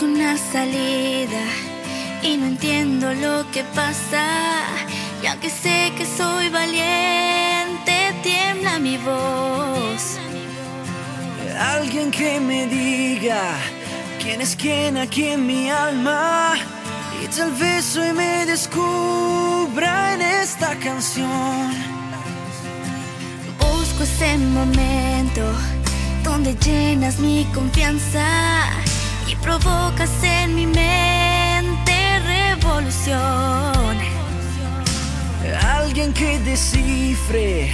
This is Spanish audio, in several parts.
una salida y no entiendo lo que pasa. Y aunque sé que soy valiente, tiembla mi voz. Alguien que me diga quién es quién aquí en mi alma. Y tal vez hoy me descubra en esta canción. Busco ese momento donde llenas mi confianza provocas en mi mente revolución. Alguien que descifre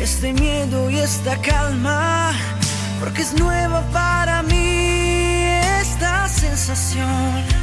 este miedo y esta calma, porque es nueva para mí esta sensación.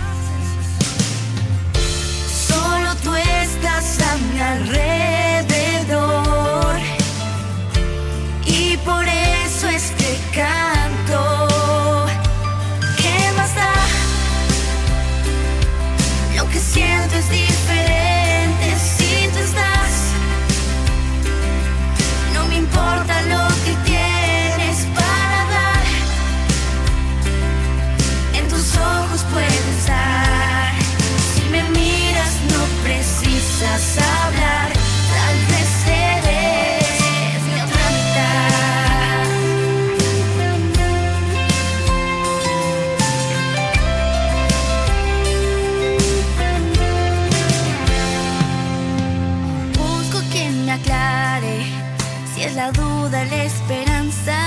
La duda, la esperanza,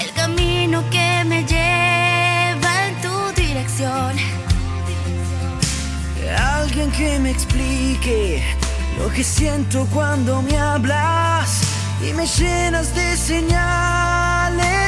el camino que me lleva en tu dirección. Alguien que me explique lo que siento cuando me hablas y me llenas de señales.